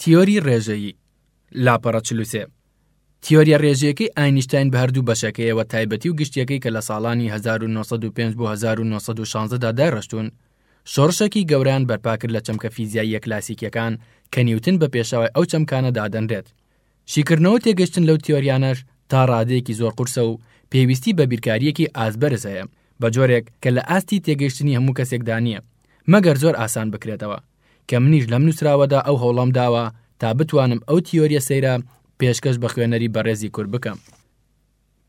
تیۆری ڕێژەیی، لاپەڕە چل و سێ. تیۆرییە ڕێژەیەکەی ئاینشتاین بە هەردوو بەشەکەیەوە تایبەتی و گشتیەکەی کە لە ساڵانی 1905 بۆ 1916 دا داڕشتوون، شۆڕشێکی گەورەیان بەرپا کرد لە چەمکە فیزیاییە کلاسیکیەکان کە نیوتن بە پێشەوای ئەو چەمکانە دادەنرێت. شیکردنەوەو تێگەشتن لەو تیۆریانەش تا ڕادەیەکی زۆر قورسە و پێویستی بە بیرکارییەکی ئاست بەرز هەیە، بە جۆرێک کە لە ئاستی تێگەیشتنی هەموو کەسێکدا نییە، مەگەر زۆر ئاسان بکرێتەوە، کە منیش لەم نووسراوەدا ئەو هەوڵەم داوە تا بتوانم ئەو تیۆرییە سەیرە پێشکەش بە خوێنەری بەڕێزی کورد بکەم.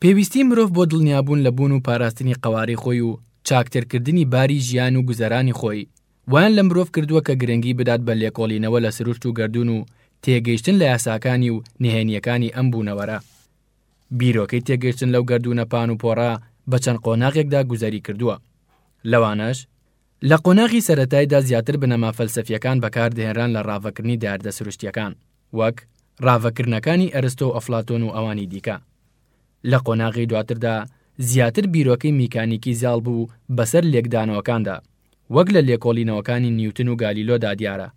پێویستی مرۆڤ بۆ دڵنیابوون لە بوون و پاراستنی قەوارەی خۆی و چاکترکردنی باری ژیان و گوزەرانی خۆی، وایان لە مرۆڤ کردووە کە گرنگی بدات بە لێکۆڵینەوە لە سروشت و گەردوون و تێگەیشتن لە یاساکانی و نهێنییەکانی ئەم بوونەوەرە. بیرۆکەی تێگەیشتن لەو گەردوونە پان و پۆڕە بە چەند قۆناغێکدا گوزەری کردووە. لەوانەش. لە قۆناغی سەرەتایدا زیاتر بنەما فەلسەفییەکان بەکار دەهێنران لە ڕاڤەکردنی دایەردە سروشتییەکان، وەک ڕاڤەکردنەکانی ئەرستۆ و ئەفلاتۆن و ئەوانی دیکە. لە قۆناغی دواتردا زیاتر بیرۆکەی میکانیکی زاڵ بوو بەسەر لێکدانەوەکاندا، وەک لە لێکۆڵینەوەکانی نیوتن و گالیلۆدا دیارە.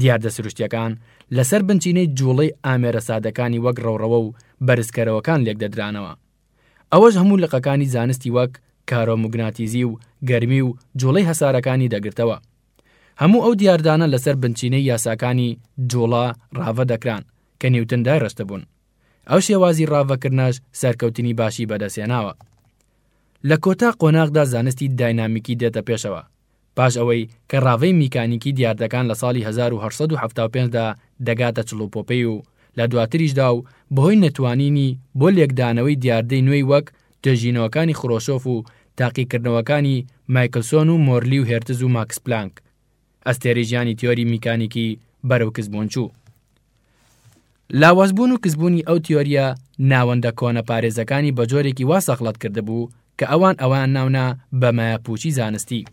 دیاردە سروشتییەکان لەسەر بنچینەی جووڵەی ئامێرە سادەکانی وەک ڕەوڕەوە و بەرزکەرەوەکان لێکدەدرانەوە. ئەوەش هەموو لقەکانی زانستی وەک کارۆموگناتیزی و گەرمی و جوڵەی هەسارەکانی دەگرتەوە. هەموو ئەو دیاردانە لەسەر بنچینەی یاساکانی جوڵە ڕاڤە دەکران کە نیوتن دایڕشتبوون. ئەو شێوازی ڕاڤەکردنەش سەرکەوتنی باشی بەدەستهێناوە. لە کۆتا قۆناغدا زانستی داینامیکی دێتە پێشەوە. پاش ئەوەی کە ڕاڤەی میکانیکی دیاردەکان لە ساڵی هەزار و هەشت سەد و حەفتا و پێنج دا دەگاتە چڵوپۆپێی و لە دواتریشدا و بەهۆی نەتوانینی بۆ لێکدانەوەی دیاردەی نوێی وەک توێژینەوەکانی خرۆشۆف و تاقیکردنەوەکانی مایکلسۆن و مۆرلی و هێرتز و ماکس پلانک ئەستێرەی ژیانی تیۆری میکانیکی بەرەو کزبوون چوو. لاوازبوون و کزبوونی ئەو تیۆرییە ناوەندە کۆنە پارێزەکانی بە جۆرێکی وا سەغڵەت کردبوو کە ئەوان ئەوەیان ناونا بە مایەپووچی زانستی.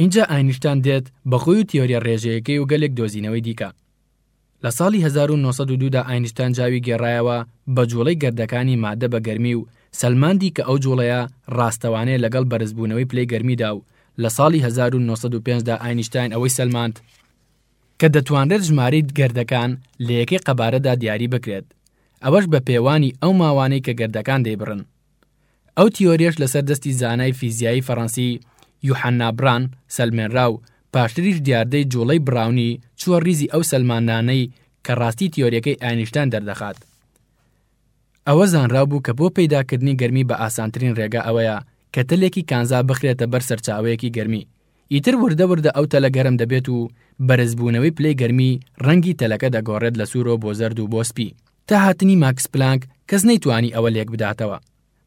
ئینجا ئاینشتان دێت بە خۆی و تیۆرییە ڕێژەیەکەی و گەلێک دۆزینەوەی دیکە. لە ساڵی هەزار و نۆ سەد و دوو دا ئاینشتان جاوی گێڕایەوە بە جووڵەی گەردەکانی ماددە بە گەرمی و سەلماندی کە ئەو جووڵەیە ڕاستەوانەیە لەگەڵ بەرزبوونەوەی پلەی گەرمیدا و لە ساڵی هەزار و نۆ سەد و پێنج دا ئاینشتاین ئەوەی سەلماند کە دەتوانرێت ژمارەی گردەکان لە یەکەی قەبارەدا دیاری بکرێت، ئەوەش بە پێوانی ئەو ماوانەی کە گردەکان دەیبڕن. ئەو تیۆریەش لەسەر دەستی زانای فیزیایی فەڕەنسی یوحەنا بران سەلمێنرا و پاشتریش دیاردەی جوڵەی بڕاونی چووە ڕیزی ئەو سەلماندنانەی کە ڕاستی تیۆریەکەی ئاینشتاین دەردەخات. ئەوە زانراو بوو کە بۆ پەیداکردنی گەرمی بە ئاسانترین رێگا ئەوەیە کە تەلێکی کانزا بخرێتە بەر سەرچاوەیەکی گەرمی، ئیتر وردە وردە ئەو تەلە گەرم دەبێت و بەرزبوونەوەی پلەی گەرمی رەنگی تەلەکە دەگۆڕێت لە سوورەوە بۆ زەرد و بۆ سپی. تا هاتنی ماکس پلانک کەس نەیتوانی ئەوە لێکبداتەوە،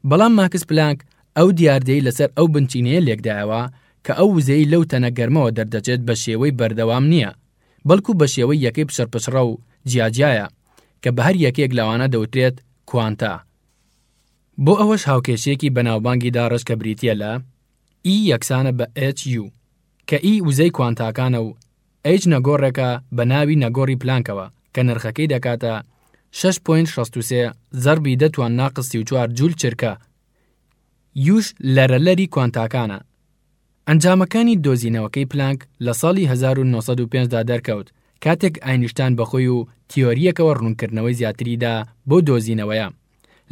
بەڵام ماکس پلانک ئەو دیاردەی لەسەر ئەو بنچینەیە لێکدایەوە کە ئەو وزەی لەو تەنە گەرمەوە دەردەچێت بە شێوەی بەردەوام نییە بەڵکو بە شێوەی یەکەی پچڕپچڕە و جیاجیایە کە بە هەر یەکەیەک لەوانە دەوترێت کوانتا. بۆ ئەوەش هاوکێشەیەکی بەناوبانگی داڕشت کە بریتییە لە، E یەکسانە بە hU، کە E وزەی کوانتاکانە و H نەگۆڕێکە بە ناوی نەگۆڕی پلانکەوە کە نرخەکەی دەکاتە شەش پۆینت شەست و سێ زەڕبی دە توان ناقس سی و چوار جوول چرکە، U-ش لەرەلەری کوانتاکانە ئەنجامەکانی دۆزینەوەکەی پلانک لە ساڵی هەزار و نۆ سەد و پێنج دا دەرکەوت، کاتێک ئاینشتاین بە خۆی و تیۆرییەکەوە ڕوونکردنەوەی زیاتری دا بەو دۆزینەوەیە.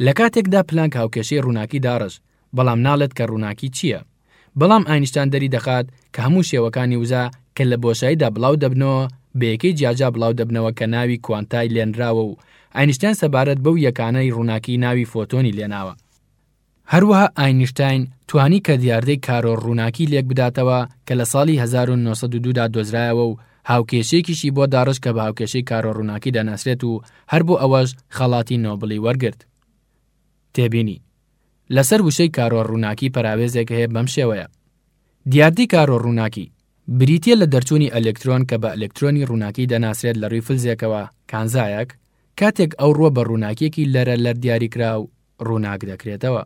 لە کاتێکدا پلانک هاوکێشەی ڕووناکی داڕشت، بەڵام ناڵێت کە ڕووناکی چییە. بەڵام ئاینشتاین دەری دەخات کە هەموو شێوەکانی وزە کە لە بۆشاییدا بڵاو دەبنەوە بە یەکەی جیاجا بڵاو دەبنەوە کە ناوی کوانتای لێنراوە و ئاینشتاین سەبارەت بەو یەکانەی ڕووناکی ناوی فۆتۆنی لێناوە. هەروەها ئاینشتاین توانی کە دیاردەی کارۆ ڕووناکی لێک بداتەوە کە لە ساڵی هەزار و نۆ سەد و دوو دا دۆزرایەوە و هاوکێشەیەکیشی بۆ داڕشت کە بە هاوکێشەی کارۆ ڕووناکی دەناسرێت و هەر بۆ ئەوەش خەڵاتی نۆبڵی وەرگرت. تێبینی، لەسەر وشەی کارۆ ڕووناکی پەراوێزێک هەیە بەم شێوەیە. دیاردەی کارۆ ڕووناکی، بریتییە لە دەرچوونی ئەلکترۆن کە بە ئەلکترۆنی ڕووناکی دەناسرێت لە ڕووی فلزێکەوە، کانزایەک، کاتێک ئەو ڕووە بە ڕووناکییەکی لەرە لەر دیاریکراو ڕووناک دەکرێتەوە.